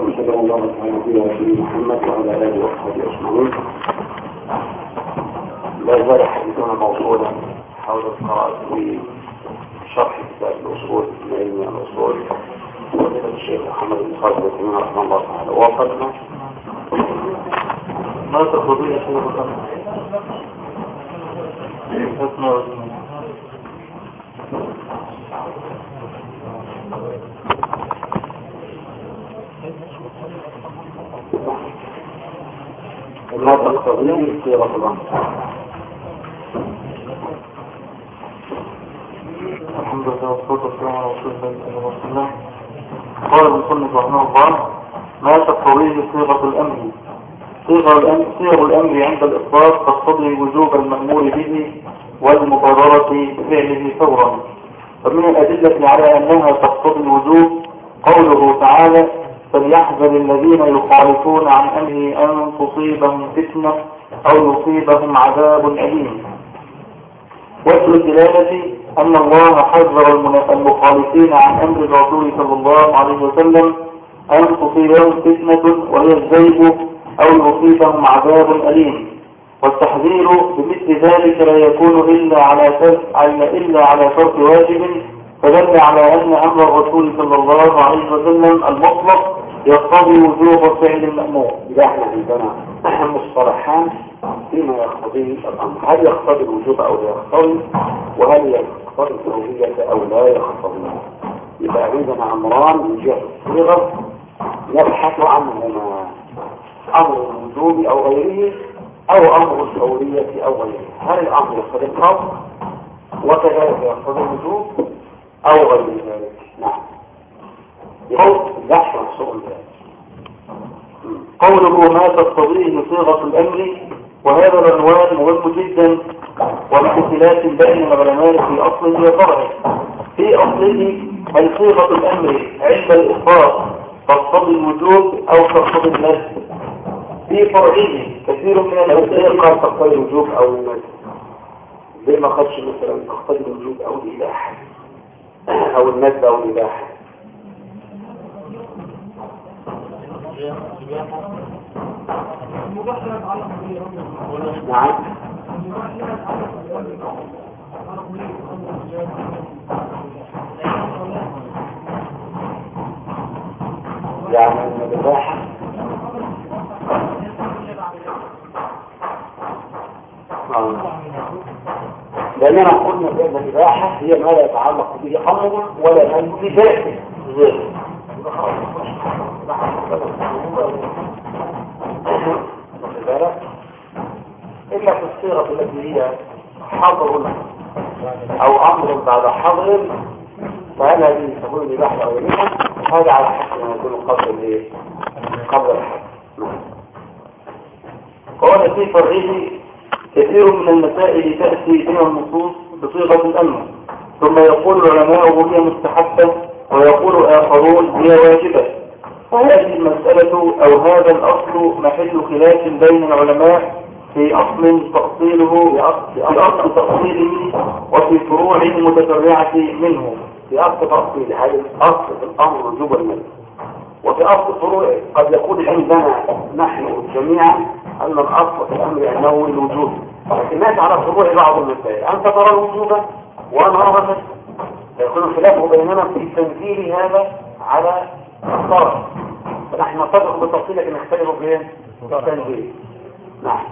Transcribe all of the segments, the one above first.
والسلام صلى الله على نبينا محمد وعلى آله وصحبه أجمعين. لا زال حديثنا موصولا حول القراءة في شرح كتاب الأصول من علم الاصول وفضيلة الشيخ محمد بن خالد بن رحمه الله تعالى. ووفقنا ما تقضي يا شيخ ما تقتضيه صيغة الأمر الحمد لله والصلاة والسلام على رسول الله صلى الله عليه وسلم. قال المصنف رحمه الله ما تقتضيه صيغة الأمر. صيغة الأمر, صيغ الأمر عند الإطلاق تقتضي وجوب المأمور به والمبادرة بفعله فورا. ومن الأدلة على أنها تقتضي الوجوب قوله تعالى فليحذر الذين يخالفون عن أمره أن تصيبهم فتنة أو يصيبهم عذاب أليم. وجه الدلالة أن الله حذر المخالفين عن أمر الرسول صلى الله عليه وسلم أن تصيبهم فتنة وهي الزيغ أو يصيبهم عذاب أليم. والتحذير بمثل ذلك لا يكون إلا على إلا على ترك واجب فدل على أن أمر الرسول صلى الله عليه وسلم المطلق يقتضي وجوب فعل المأمور إذا إحنا عندنا مصطلحان فيما يقتضي الأمر. هل يقتضي الوجوب أو لا يقتضي؟ وهل يقتضي الأولوية أو لا يقتضي؟ يبقى عندنا أمران من جهة الصيغة نبحث عنهما. أمر الوجوب أو غيره أو أمر الأولوية أو غيره. هل الأمر يقتضي القصد وكذلك يقتضي الوجوب أو غير ذلك. نعم. عن سؤال ذلك قوله ما تقتضيه صيغة الأمر وهذا العنوان مهم جدا وباختلاف بين العلماء في أصله وفرعه. في أصله هل صيغة الأمر عند الإخبار تقتضي الوجوب أو تقتضي النسب في فرعه كثير من الأسئلة قال تقتضي الوجوب أو النسب ليه ما خدش مثلا تقتضي الوجوب أو الإباحة. أو النسب أو الإباحة. نعم يعني لأننا قلنا بأن الإباحة هي ما لا يتعلق به أمر ولا نهي بذاته بالك إلا في الصيغة التي هي حظر أو أمر بعد حظر فهل هذه تكون الإباحة أو الإباحة هذا على حسب ما يكون قبل الإيه؟ قبل الحظر قال في فرعه كثير من المسائل تأتي بها النصوص بصيغة الأمر ثم يقول العلماء هي مستحبة ويقول آخرون هي واجبة وهذه المسألة أو هذا الأصل محل خلاف بين العلماء في أصل تأصيله في أصل تأصيله وفي فروع متفرعة منه. في أصل تأصيل هذا في الأمر الملك وفي أصل فروع قد يكون عندنا نحن جميعا أن الأصل في الأمر أنه الوجوب لكن ناس على فروع بعض المسائل؟ أنت ترى الوجوب وأنا أرى النسب فيكون الخلاف بيننا في تنزيل هذا على الطرف فنحن نتفق بالتفصيل لكن نختلف في التنزيل. نعم.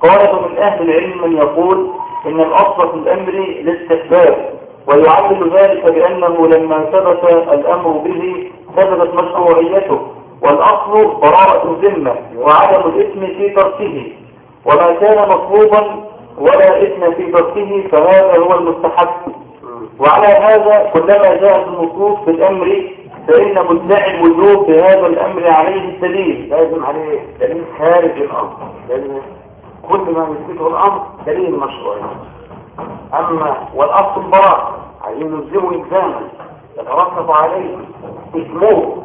قال من أهل العلم من يقول إن الأصل في الأمر الاستحباب ويعلل ذلك بأنه لما ثبت الأمر به ثبتت مشروعيته والأصل براءة الذمة وعدم الإثم في تركه وما كان مطلوبا ولا إثم في تركه فهذا هو المستحب. وعلى هذا كلما جاءت النصوص في الأمر فإن مدعي الوجوب بهذا الأمر عليه الدليل. لازم عليه دليل خارج الأمر كل ما يثبته الأمر دليل مشروع. أما والأصل البراء عايزين نلزمه إلزاما يترتب عليه إثمه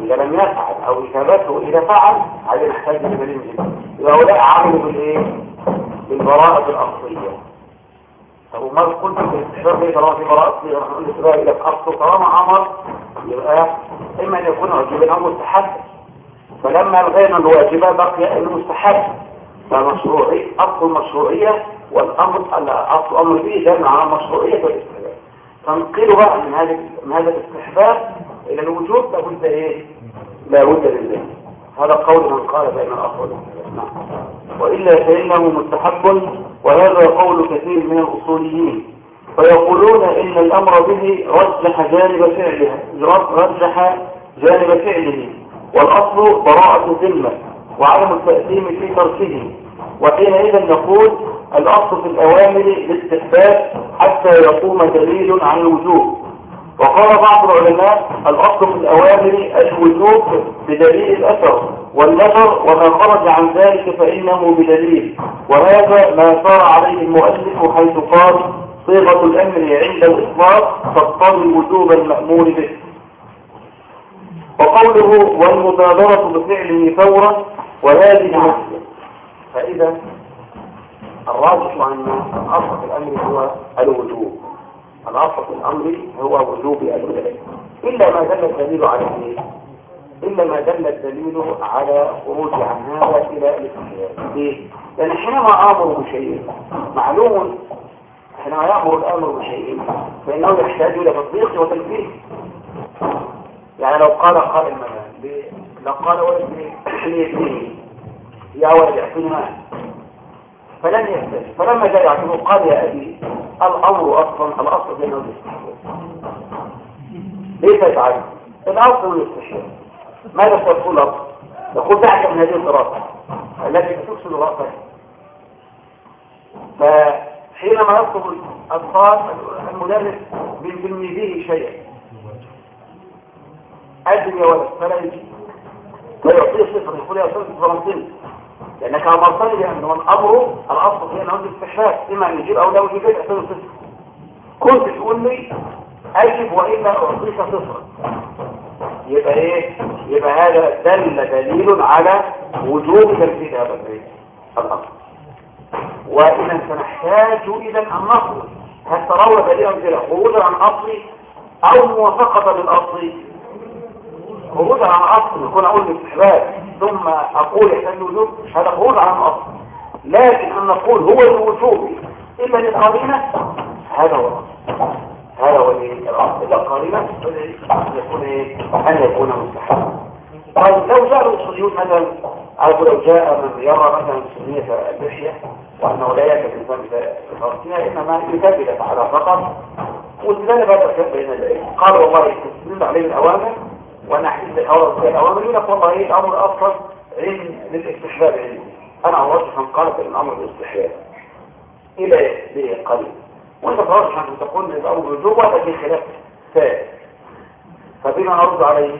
إذا لم يفعل أو إثابته إذا فعل عليه نحتاج لدليل جدا هؤلاء عملوا بالإيه؟ بالبراءة الأصلية. طب وما قلت بالاستحباب ليه طالما في براءة أصلية نحن نقول لك إلى الأصل طالما أمر يبقى إما أن يكون واجبا أو مستحبا. فلما الغينا الواجبة بقي المستحب فمشروعي أصل المشروعية والأمر أصل أمر به دل على مشروعية والاستحباب فنقيل بقى من هذا من هذا الاستحباب إلى الوجوب لابد إيه؟ لابد لله هذا قول من قال بين الأصل نعم. وإلا فإنه مستحب وهذا قول كثير من الأصوليين. فيقولون إن الأمر به رجح جانب فعله رجح جانب فعله. والأصل براءة ذمة وعدم التأثيم في تركه وحينئذ نقول الأصل في الأوامر الاستحباب حتى يقوم دليل عن الوجوب. وقال بعض العلماء الأصل في الأوامر الوجوب بدليل الأثر والنظر وما خرج عن ذلك فإنه بدليل. وهذا ما صار عليه المؤلف حيث قال صيغة الأمر عند الإطلاق تقتضي وجوب المأمور به. وقوله والمبادرة بفعله فورا وهذه مسلم. فإذا الراجح أن أصل الأمر هو الوجوب. الأصل في الأمر هو وجوب الولاية إلا ما دل الدليل على إيه؟ إلا ما دل الدليل على خروج عن هذا إلى الاستحياء ليه؟ لأن حينما أمر بشيء معلوم حينما يأمر الأمر بشيء فإنه يحتاج إلى تطبيق وتنفيذ. يعني لو قال قائل مثلا لو قال ولد ليتيني يا ولد اعطيني مال. فلن يحتاج فلما جاء يعطيه قال يا أبي الأمر أصلا الأصل بينه الاستحياء ليس يفعل الأصل الاستحياء ماذا تقول الأصل يقول دعك من هذه الدراسة. التي تفسد رأسك فحينما يطلب الأطفال المدرس من تلميذه شيئا. أدم يا ولد فلا يجي فيعطيه صفر يقول يا أستاذ فرنسي لأنك أمرتني بأنه الأمر الأصل في أنه الاستحباب إما أن يجيب أو لا يجيب يحسن صفر كنت تقول لي أجب وإلا أعطيك صفر يبقى إيه؟ يبقى هذا دل دليل على وجوب تنفيذ هذا البيت. الأصل وإذا سنحتاج إذا أن نصل هل ترون دليلا كده خروجا عن أصلي أو موافقة للأصل خروجا عن أصل يكون أقول الاستحباب ثم أقول يحتاج الوجوب هذا خروج عن الأصل. لكن أن نقول هو الوجوب إلا للقرينة هذا هو هذا هو الأصل إلا القرينة يكون إيه؟ أن يكون مستحبا. طيب لو جاء الأصوليون مثلا أو لو جاء من يرى مثلا سنية اللحية وأنه لا يكفي الإنسان بفرسها إنما يكفي على فقط. هذا الكلام بين قال والله تستدل عليه الأوامر. وأنا احدث الأوامر في الأوامر يقول لك والله الأمر أصلا علم للاستحباب عندي أنا أرجح أن قالت الأمر بالاستحباب إلى بقليل وأنت ترجح أن تقول من الأمر بالوجوب وهذا في خلاف. ثالث فبما نرد عليه.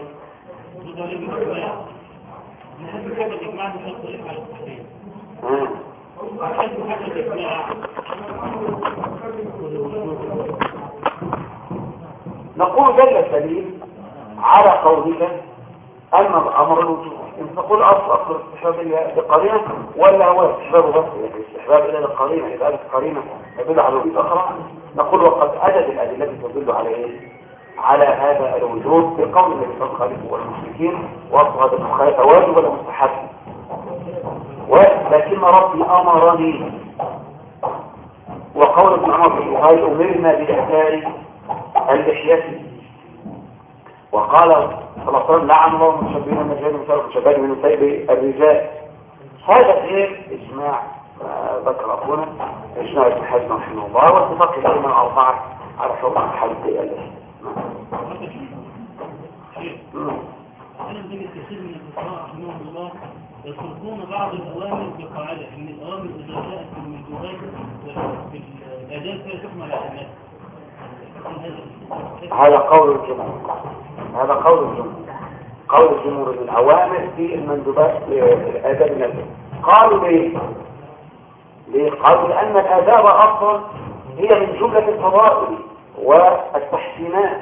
نقول دل الدليل على قولك أن الأمر الوجوب. إن تقول أصل أصل الاستحباب لقرينة ولا هو الاستحباب بس الاستحباب إلى القرينة. إذا هذه القرينة تدل على الوجود أخرى نقول وقد أجد الأدلة تدل على إيه؟ على هذا الوجود في قول النبي صلى الله عليه وسلم والمشركين وأصل هذا واجب ولا مستحب؟ ولكن ربي أمرني. وقول ابن عمر في البخاري أمرنا بإحلال اللحية وقال صلى الله عليه وسلم لعن الله المشبهين النجاة المشارك الشباب من سيب الرجال. هذا غير إجماع ذكر أخونا إجماع ابن حزم رحمه الله واتفاق الأئمة الأربعة على حكم الحج اللحية أنا بجد كثير من رحمهم الله يتركون بعض الأوامر بقاعدة إن الأوامر إذا جاءت في الأداء فيها تحمل على الناس هذا قول الجمهور. هذا قول الجمهور. قول الجمهور الأوامر في المندوبات الآداب النبي قالوا ليه؟ ليه؟ قالوا لأن الآداب أصلا هي من جملة الفضائل والتحسينات.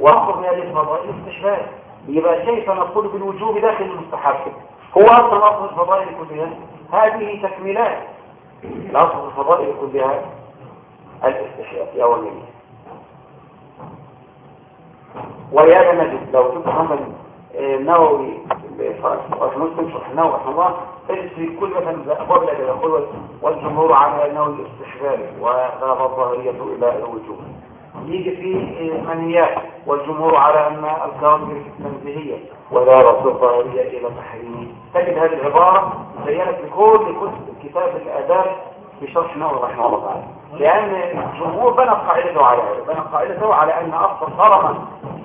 وأصل من هذه الفضائل الاستشهاد يبقى كيف نقول بالوجوب داخل المستحب؟ هو أصلا أصل الفضائل كلها. هذه تكميلات الأصل الفضائل كلها. الاستحياء في أولين ولهذا نجد لو شفت مثلا آه، النووي في مسلم شرح رحمه الله تجد في كل مثلا الادب يقول والجمهور على انه الاستحباب وذهب الظاهريه إلى الوجوب يجي في منهيات والجمهور على أن الكراهيه تنزيهيه وذهب الظاهريه إلى تحريمه تجد هذه العبارة زينت كتب كتاب الآداب في شرح النووي رحمه الله تعالى. لأن الجمهور بنى قاعدته على بنى قاعدته على أن أصل طالما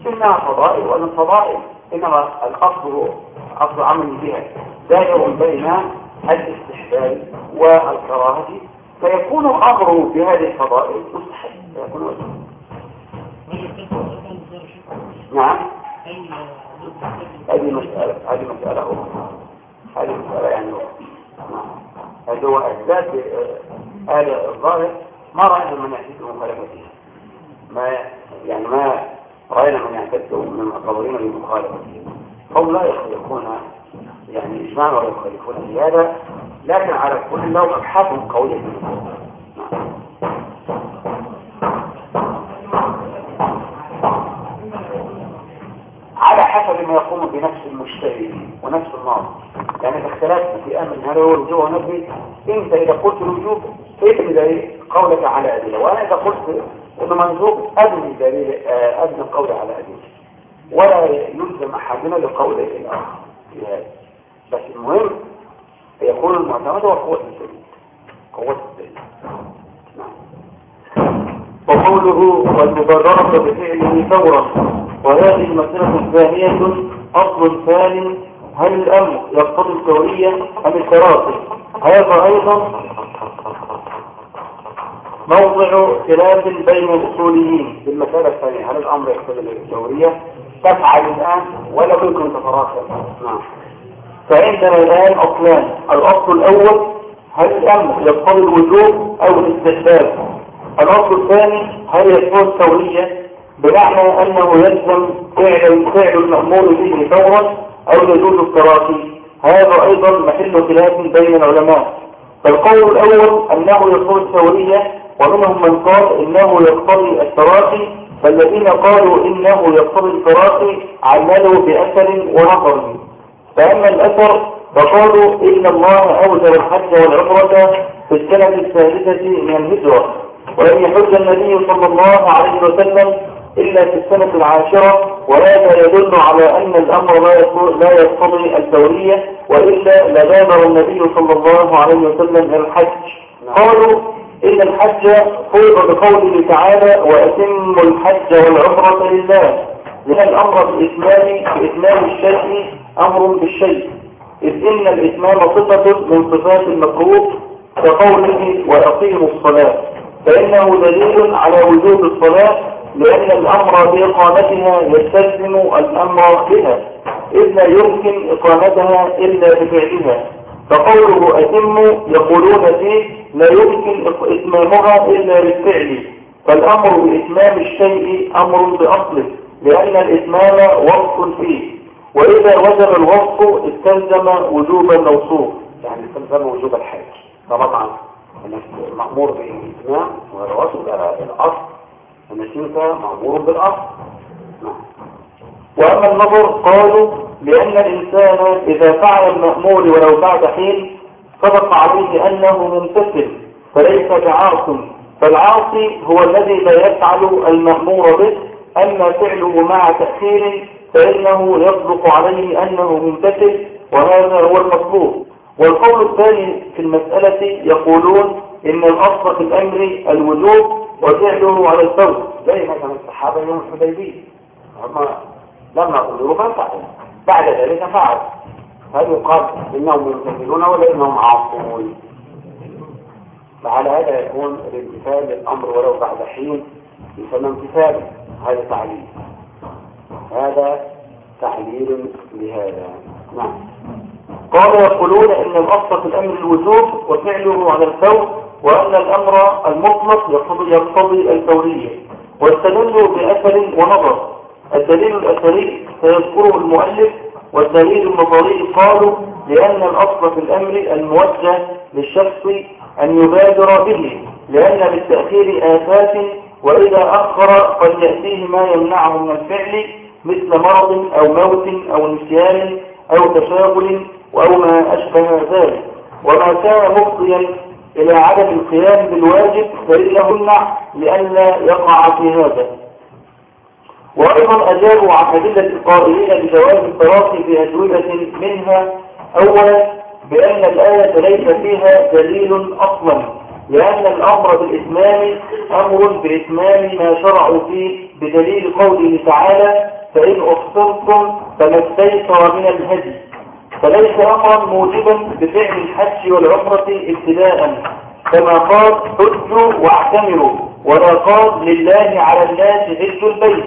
إنها فضائل وأن الفضائل إنما الأصل أصل عمل بها دائر بين الاستحباب والكراهة. فيكون امره بهذه الفضائل مستحب. يكون واجبا رجل كان كان صار شيء نعم. هذه مسألة هذه مسألة أخرى. هذه مسألة يعني أخرى. نعم. هذا هو أسباب آه، أهل الظاهر. ما رأينا من يعتد بمخالفتها ما يعني ما رأينا من يعتد من المقررين بمخالفتها هم لا يخالفون يعني إجماعا ولا يخالفون هذا لكن على كل لهم أبحاث قوية. على حسب ما يقوم بنفس المشتري ونفس الناظر يعني الاختلاف في أمر هل هو الوجوب ونفي. انت إذا قلت الوجوب ابني دليل قولك على أدلة. وأنا إذا قلت انه منسوب ابني دليل آه، ابني القول على أدلة. ولا يلزم أحدنا بقول الآخر. في هذا بس المهم يكون المعتمد هو قوة الدليل. قوة الدليل. نعم. وقوله والمبررة بفعله فورا. وهذه المسألة ثانية أصل ثاني هل الأمر يقتضي الفورية أم التراخي هذا أيضا موضع خلاف بين الأصوليين في المسألة الثانية. هل الأمر يقتضي الدورية تفعل الآن ولا ممكن تتراخى نعم. فعندنا الآن أصلان. الأصل الأول هل الأمر يقتضي الوجوب أو الاستحباب؟ الأصل الثاني هل يكون التورية بمعنى أنه يلزم فعل فعل المأمور به فورا أو يجوز التراخي. هذا أيضا محل خلاف بين العلماء. فالقول الأول أنه يكون التورية ومنهم من قال إنه يقتضي التراخي فالذين قالوا إنه يقتضي التراخي عللوا بأثر ونظر فأما الأثر فقالوا إن الله أوجب الحج والعمرة في السنة الثالثة من الهجرة ولم يحج النبي صلى الله عليه وسلم إلا في السنة العاشرة وهذا يدل على أن الأمر لا يقتضي الدورية وإلا لبادر النبي صلى الله عليه وسلم إلى الحج قالوا إن الحج فرض بقوله تعالى وأتم الحج والعمرة لله. لأن الأمر بإتمام بإتمام الشيء أمر بالشيء. إذ إن الإتمام صفة من صفات المكروه كقوله وأقيموا الصلاة. فإنه دليل على وجوب الصلاة لأن الأمر بإقامتها يستلزم الأمر بها إذ لا يمكن إقامتها إلا بفعلها. فقوله أتم يقولون فيه لا يمكن إتمامها إلا بالفعل. فالأمر بإتمام الشيء أمر بأصله لأن الإتمام وصف فيه. وإذا وجب الوصف استلزم وجوب الموصوف. يعني تلزم وجوب الحج طبعا انك مأمور بالإتمام على الأصل. انك انت مأمور وأما النظر قالوا لأن الإنسان إذا فعل المأمور ولو بعد حين صدق عليه أنه ممتثل فليس بعاص فالعاصي هو الذي لا يفعل المأمور به أما فعله مع تأخير فإنه يصدق عليه أنه ممتثل وهذا هو المطلوب. والقول الثاني في المسألة يقولون إن الأصل في الأمر الوجوب وفعله على الفور. زي مثلا الصحابة يوم الحديبية. هم لما قدروا ففعلوا بعد ذلك فعل. هل يقال إنهم يمتثلون ولا إنهم عاصون؟ فعلى هذا يكون الامتثال للأمر ولو بعد حين يسمى امتثالا هذا تعليل هذا تعليل لهذا. نعم. قالوا يقولون إن الاصل في الأمر الوجوب وفعله على الفور وأن الأمر المطلق يقتضي يقتضي الفورية. واستدلوا بأثر ونظر. الدليل الأثري سيذكره المؤلف والدليل النظري قالوا لأن الاصل في الأمر الموجه للشخص أن يبادر به لأن للتاخير آفات وإذا أخر قد يأتيه ما يمنعه من الفعل مثل مرض أو موت أو نسيان أو تشاغل أو ما أشبه ذلك. وما كان مفضيا إلى عدم القيام بالواجب فإنه لئلا يقع في هذا. وأيضا أجابوا عن أدلة القائلين بجواز التراخي في أجوبة منها أولا بأن الآية ليس فيها دليل أصلا لأن الأمر بالإتمام أمر بإتمام ما شرعوا فيه بدليل قوله تعالى فإن أحصنتم فما من الهدي. فليس أمرا موجبا بفعل الحج والعمرة ابتداء. كما قال حجوا واعتمروا ولا قال لله على الناس حج البيت.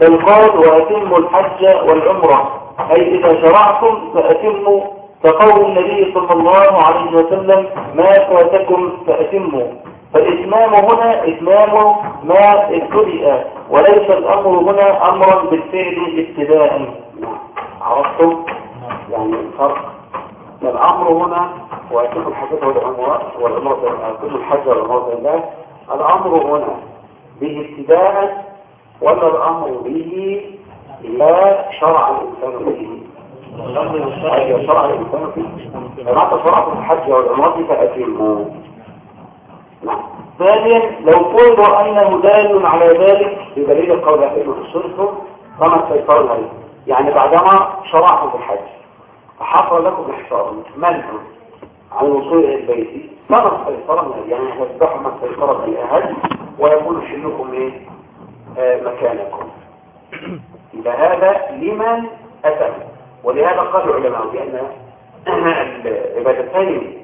بل قال وأتموا الحج والعمرة. أي إذا شرعتم فأتموا كقول النبي صلى الله عليه وسلم ما فاتكم فأتموا. فالإتمام هنا إتمام ما ابتدئ وليس الأمر هنا أمرا بالفعل ابتداء. عرفتم؟ يعني الفرق. الأمر هنا وكل الحاجات والعمرة والعمرة كل الحج والعمرة لله الأمر هنا به ابتداء ولا الأمر به لا شرع الإنسان به أيوة شرع الإنسان به فما تشرع في الحج والعمرة فأتموا نعم ثانيا لو فرض أنه دال على ذلك بدليل القول إنه الشرك فما استيسر الهدي يعني بعدما شرعتم في الحج فحصل لكم إحصار منع عن إلى البيت. فما الهدي يعني هتذبحوا ما استيسر من الهدي ويكون حلكم إيه؟ آه مكانكم. إذا هذا لمن أتى. ولهذا قال العلماء بأن العبادتين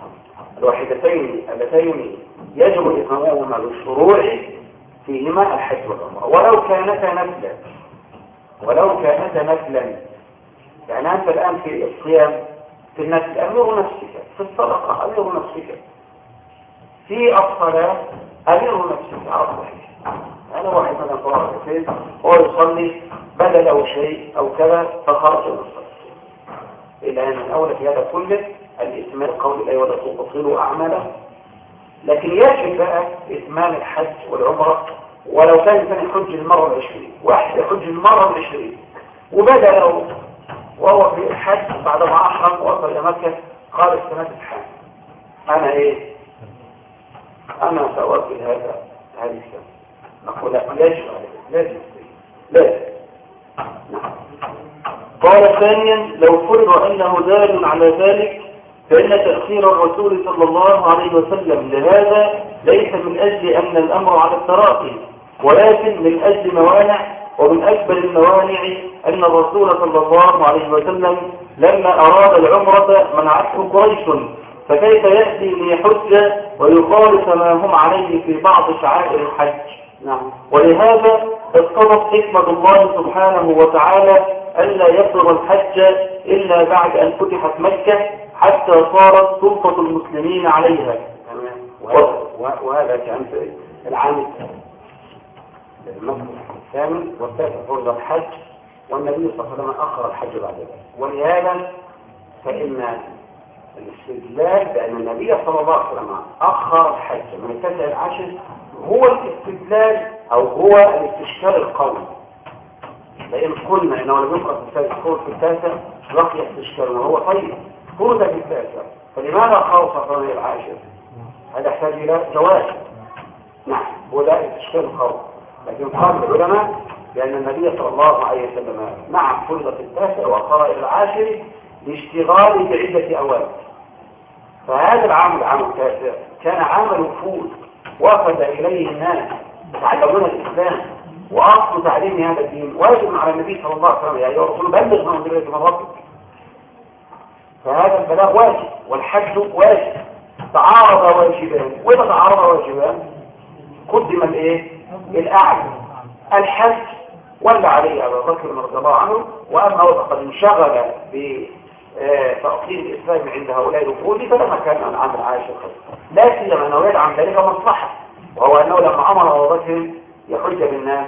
الوحيدتين اللتين يجب إقامهما بالشروع فيهما الحج والعمرة. ولو كانتا نفلا. ولو كانتا نفلا. يعني أنت الآن في الصيام في النفل أمر نفسك. في الصدقة أمر نفسك. في الصلاة أمر نفسك. على الصحيح أنا واحد مثلا طلع الفيل هو يصلي بدل أو شيء أو كذا فخرج من الصلاة. إلا أن من أول في هذا كله الإتمام قول الأيوة ولا تبطلوا أعماله. لكن يجب بقى إتمام الحج والعمرة ولو كان إنسان يحج المرة العشرين واحد يحج المرة العشرين وبدأ له وهو في الحج بعد ما أحرم وصل إلى مكة قال السنة الحج أنا إيه؟ أنا سأوكل هذا هذه السنة نقول لا يجب عليه لازم لازم نعم. قال ثانيا لو فرض أنه دال على ذلك فإن تأخير الرسول صلى الله عليه وسلم لهذا ليس من أجل أن الأمر على التراخي ولكن من أجل موانع ومن أكبر الموانع أن الرسول صلى الله عليه وسلم لما أراد العمرة منعته قريش. فكيف يأتي ليحج ويخالف ما هم عليه في بعض شعائر الحج؟ نعم. ولهذا اقتضت حكمة الله سبحانه وتعالى ألا يفرض الحج إلا بعد أن فتحت مكة حتى صارت سلطة المسلمين عليها. وهذا, كان في العام الثاني. والتاسع فرض الحج والنبي صلى الله عليه وسلم أخر الحج بعد ذلك. ولهذا فإن الاستدلال بأن النبي صلى الله عليه وسلم أخر الحج من التاسع العاشر هو الاستدلال أو هو الاستشكال القوي لأن قلنا إنه لم يقرأ في التاسع في التاسع بقي استشكال وهو طيب في التاسع فلماذا خوف الرمي العاشر هذا يحتاج إلى جواز. نعم هو ده الاستشكال القوي لكن قال العلماء بأن النبي صلى الله عليه وسلم نعم فرض في التاسع وأخر إلى العاشر لاشتغال بعدة أوامر فهذا العام العام التاسع كان عام وفود وفد إليه الناس يتعلمون الإسلام وأصل تعليم هذا الدين. واجب على النبي صلى الله عليه وسلم يا أيها الرسول بلغ من ربك. فهذا البلاغ واجب والحج واجب. تعارض واجبان. وإذا تعارض واجبان؟ قدم الايه الأعلى الحج ولا عليه أبو بكر رضي الله عنه وأما هو انشغل بتأصيل الإسلام عند هؤلاء الوفود فلما كان العام العاشر لا سيما أنه يدعم ذلك مصلحة وهو أنه لما أمر أبو بكر يحج بالناس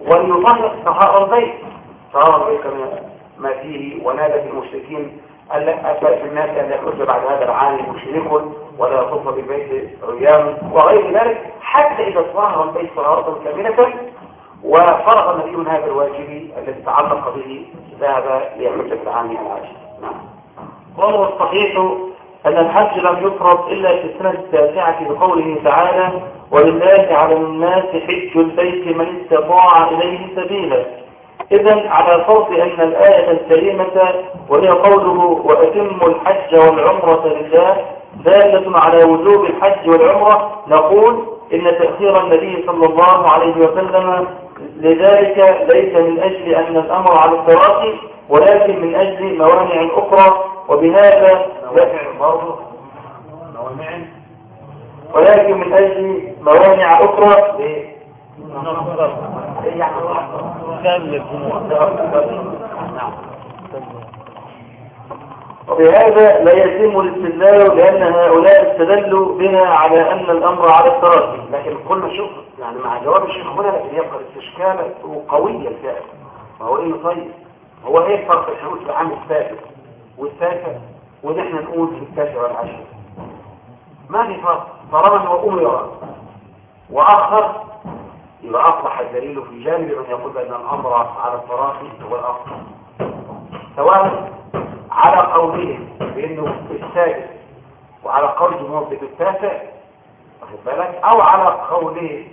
وليطهر طهارة البيت طهارة البيت ما فيه ونادى المشركين أثبت في الناس أن يخرج بعد هذا العام مشرك ولا يطوف بالبيت عيام وغير ذلك؟ حتى إذا طهر البيت طهارة كاملة وفرغ النبي من هذا الواجب الذي تعلق به ذهب ليحج في العام العاشر. نعم. قال والصحيح أن الحج لم يفرض إلا في السنة التاسعة بقوله تعالى ولله على الناس حج البيت من استطاع إليه سبيلا. إذا على فرض أن الآية الكريمة وهي قوله وأتموا الحج والعمرة لله. دالة على وجوب الحج والعمرة. نقول إن تأخير النبي صلى الله عليه وسلم لذلك ليس من أجل أن الأمر على التراخي ولكن من أجل موانع أخرى. وبهذا ولكن من أجل موانع أخرى. وبهذا لا يتم الاستدلال لأن هؤلاء استدلوا بها على أن الأمر على التراخي لكن قلنا شوف يعني مع جواب الشيخ هنا لكن يبقى الاستشكال قوية ما هو إيه طيب؟ هو إيه الفرق الحدود العام السادس والتاسع ونحن نقول في التاسع والعاشر ما في فرق؟ طالما هو أمر وآخر يبقى اصبح الدليل في جانب من يقول بان الأمر على التراخي هو الاصل سواء على قوله بأنه في السادس وعلى قول جمهور التاسع واخد بالك. أو على قوله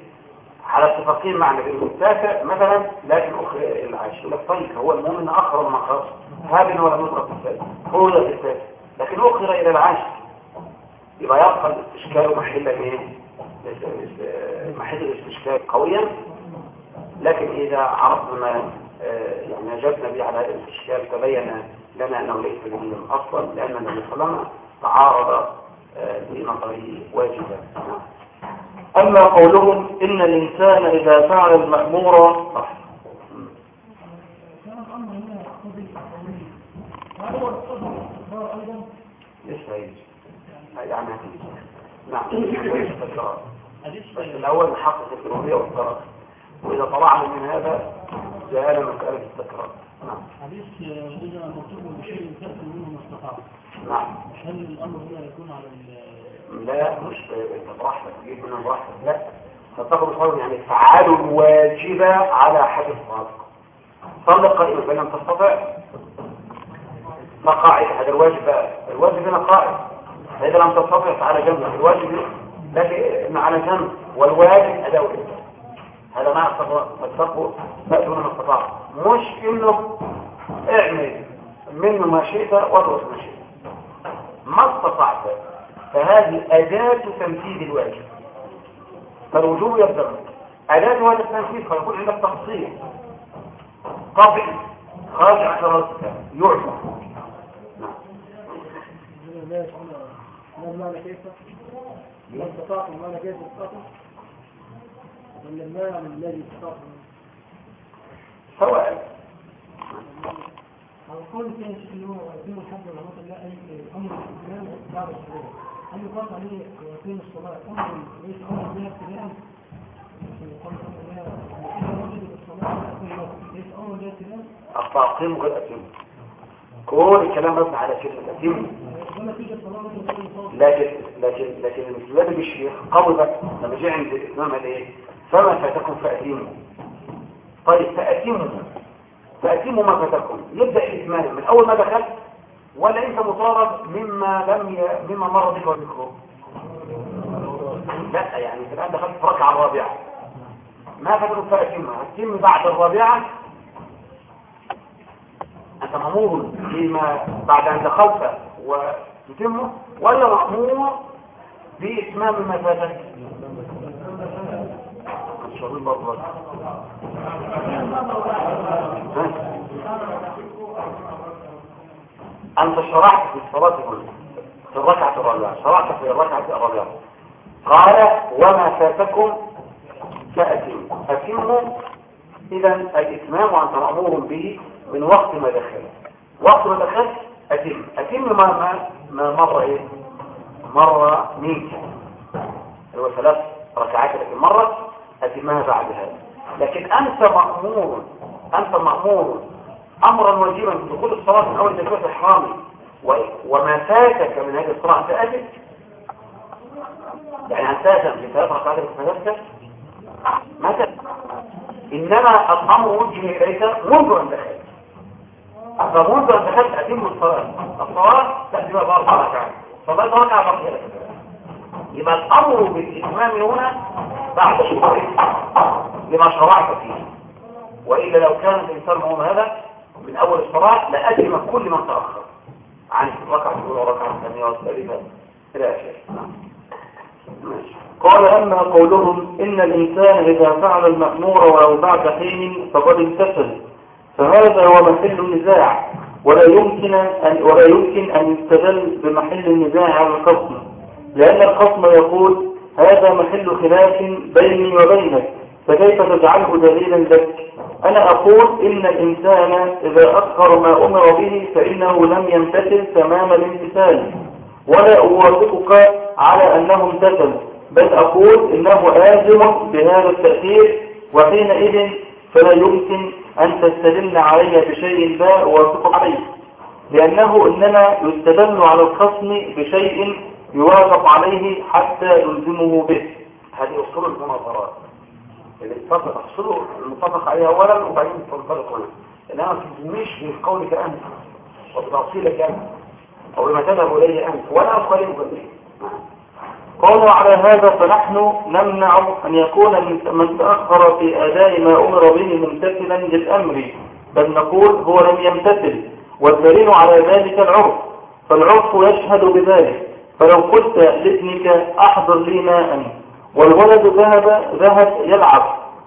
على اتفاقين مع النبي التاسع مثلا لكن أخرى العاشر يقول لك طيب هو المؤمن اخر من خاص هابن ولا في السادس هو التاسع لكن اخر إلى العاشر يبقى يبقى الاستشكال محل إيه؟ محل الاستشكال قويا لكن إذا عرفنا آه، يعني أجبنا به على الاستشكال تبين لنا أنه ليس دليلا أصلا لأن النبي صلى الله عليه وسلم تعارض آه، بنظره واجبا. أما قولهم إن الإنسان إذا فعل المأمور صح. يعني هتيجي نعم. حديث بس الأول نحقق الالوهيه والتراخي وإذا طلعنا من هذا جاءنا مسألة التكرار. نعم. حديث إذا مرتب بشيء تأتي منه ما استطاع نعم. هل الأمر هنا يكون على ال- لا مش براحتك تجيب من براحتك لا. فتاخد القول يعني افعلوا الواجب على حد الصادق. صلي قائما فإن لم تستطع فقاعد هذا الواجب الواجب هنا قائم. فإذا لم تستطع فعلى جنب. الواجب لكن على جنب والواجب الإنسان. هذا ما استطاع فاتقوا فاتوا ما استطاع مش إنه اعمل منه ما شئت وادرس ما شئت. ما استطعت. فهذه أداة تنفيذ الواجب. فالوجوب يبدأ. أداة هذا التنفيذ فيكون عندك تفصيل. طبعي خارج عن إرادتك يعرف نعم. لا استطاع بمعنى كيف استطاع؟ ولا المانع من الذي استطاع؟ سواء. على قول كان هو يقيم الحج والعمرة لا أي أمر الإسلام بعد الصلاة هل يقال عليه يقيم الصلاة. أمر ليس أمر بها ابتداء؟ أقيم غير أتم كل الكلام مبني على كلمة أتم لكن لكن لكن المسلم بالشيخ قوي بقى لما جه عند الإمام قال إيه؟ فما فاتكم فأتموا طيب فأتموا فأتموا ما فاتكم. يبدأ الإتمام من أول ما دخلت ولا أنت مطالب مما لم ي... مما مر بك وذكره؟ لا يعني أنت الآن دخلت في الركعة الرابعة. ما فاتكم فأتموا هتتم بعد الرابعة؟ أنت مأمور فيما بعد أن دخلت. وتتمه ولا مأمور بإتمام ها؟ أنت شرعت في الصلاة هنا في الركعة الرابعة شرعت في الركعة الرابعة قال وما فاتكم فأتموا أتموا. إذا الإتمام وأنت مأمور به من وقت ما دخل. وقت ما دخل أتم أتم ما ما, ما مر إيه؟ مر منك. هو ثلاث ركعات لكن مرت أتمها بعد هذا. لكن أنت مأمور أنت مأمور أمرا واجبا بدخول الصلاة من أول تكبيرة الحرام وما فاتك من هذه الصلاة فأتت يعني أن تأتم ثلاث ركعات الثلاثة ما تأتي إنما الأمر وجه إليك منذ أن دخلت. أن دخلت أتم الصلاة. الصلاة تأتيها بأربع ركعات صلاة ركعة بقية يبقى الأمر بالإتمام هنا بعد الشرع. لما شرعت فيه. وإلا لو كان الإنسان هو هذا من أول الصلاة لأتم كل من تأخر. عن ركعة الأولى وركعة الثانية والثالثة. إلى آخره. قال أما قولهم إن الإنسان إذا فعل المأمور ولو بعد حين فقد امتثل. فهذا هو محل النزاع. ولا يمكن أن ولا يمكن أن يستدل بمحل النزاع على الخصم. لأن الخصم يقول هذا محل خلاف بيني وبينك فكيف تجعله دليلا لك؟ أنا أقول إن الإنسان إذا أخر ما أمر به فإنه لم يمتثل تمام الامتثال. ولا أوافقك على أنه امتثل بل أقول إنه آزم بهذا التأثير وحينئذ فلا يمكن أن تستدل علي بشيء لا أوافق عليه لأنه إنما يستدل على الخصم بشيء يوافق عليه حتى يلزمه به. هذه أصول المناظرات. اللي اتفق أصول المتفق عليها أولا وبعدين تنطلق هنا. إنما مش في قولك أنت وبتفصيلك أنت أو بما تذهب إليه أنت ولا أخالف به قالوا على هذا فنحن نمنع أن يكون من تأخر في أداء ما أمر به ممتثلا للأمر. بل نقول هو لم يمتثل والدليل على ذلك العرف. فالعرف يشهد بذلك. فلو قلت لابنك أحضر لي ماء والولد ذهب ذهب يلعب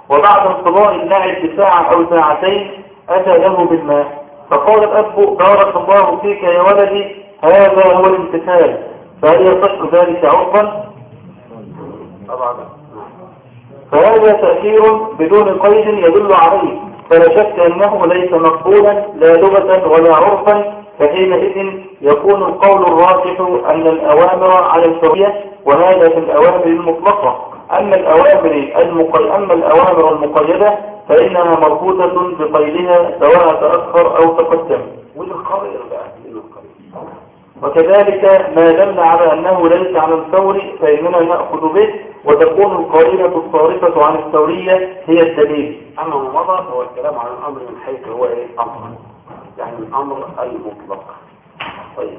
وبعد انقضاء اللعب بساعة أو ساعتين أتى له بالماء. فقال الأب بارك الله فيك يا ولدي هذا هو الامتثال. فهل يصح ذلك عرفا طبعا. فهذا تأثير بدون قيد يدل عليه. فلا شك أنه ليس مقبولا لا لغة ولا عرفا فحينئذ يكون القول الراجح أن الأوامر على الحرية وهذا في الأوامر المطلقة. أما الأوامر المقي... أما الأوامر المقيدة فإنها مربوطة بقيدها سواء تأخر أو تقدم. القرية بقى وكذلك ما دل على أنه ليس على الثور فإننا نأخذ به وتكون القرينة الصارفة عن الثورية هي الدليل. أما ما مضى هو الكلام عن الأمر من حيث هو إيه؟ أمر يعني الأمر المطلق. طيب.